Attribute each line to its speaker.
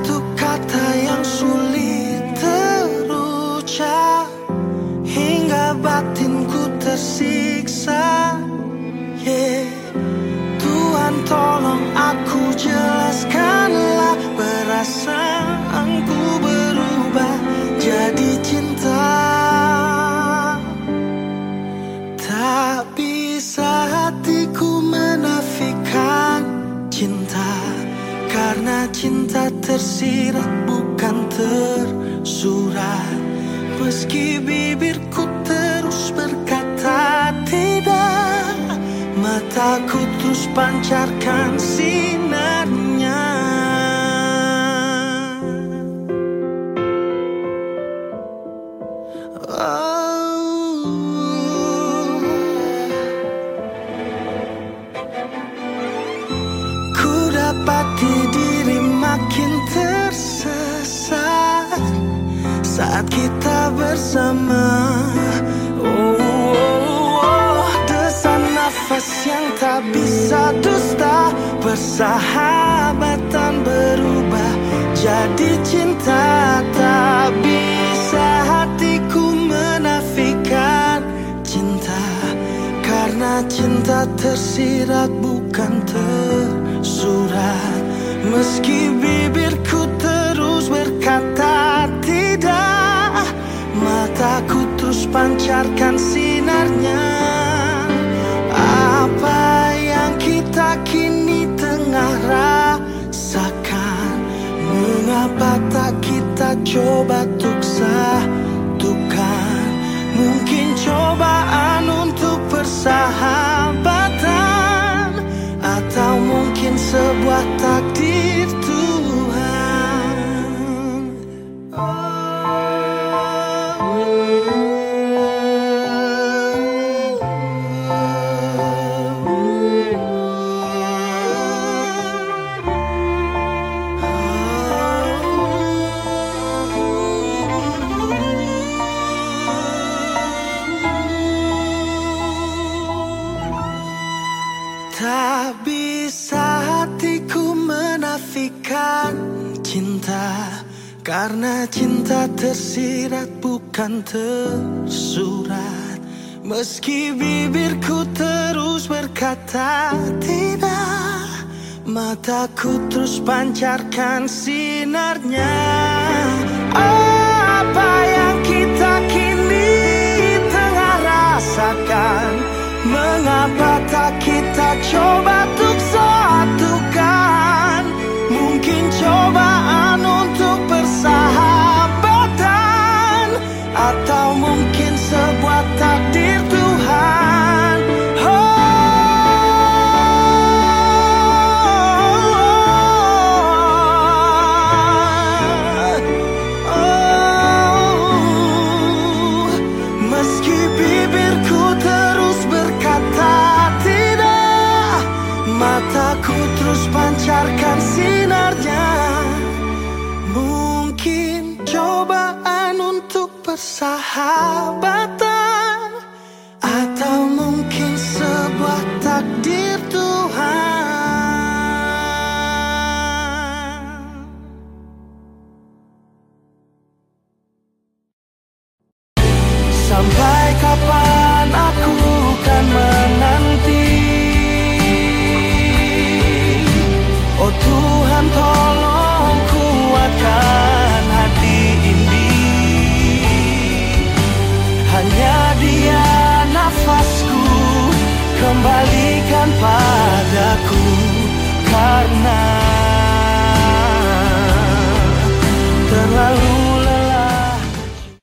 Speaker 1: Satu kata yang sulit terucap Hingga batinku tersiksa yeah. Tuhan tolong aku jelaskanlah perasaan Karena cinta tersirat bukan tersurat. Meski bibirku terus berkata tidak Mataku terus pancarkan sinarnya. Ku dapati diri makin tersesat Saat kita bersama Oh, oh, oh. Desan nafas yang tak bisa dusta Persahabatan berubah jadi cinta Tak bisa hatiku menafikan cinta Karena cinta tersirat bukan tersurat Meski bibirku terus berkata tidak Mataku terus pancarkan sinarnya. Apa yang kita kini tengah rasakan? Mengapa tak kita coba untuk satukan? Mungkin cobaan untuk persahabatan Tak bisa hatiku menafikan cinta. Karena cinta tersirat bukan tersurat. Meski bibirku terus berkata tidak Mataku terus pancarkan sinarnya. Apa yang Mengapa tak kita coba untuk satukan? Mungkin cobaan untuk persahabatan. Atau mungkin sebuah takdir Tuhan. Oh, oh, Meski bibirku terus berkata tidak Mataku terus pancarkan sinarnya. Mungkin cobaan untuk persahabatan Atau mungkin sebuah takdir Tuhan. Sampai kapan aku Tuhan tolong kuatkan hati ini. Hanya dia nafasku Kembalikan padaku. Karena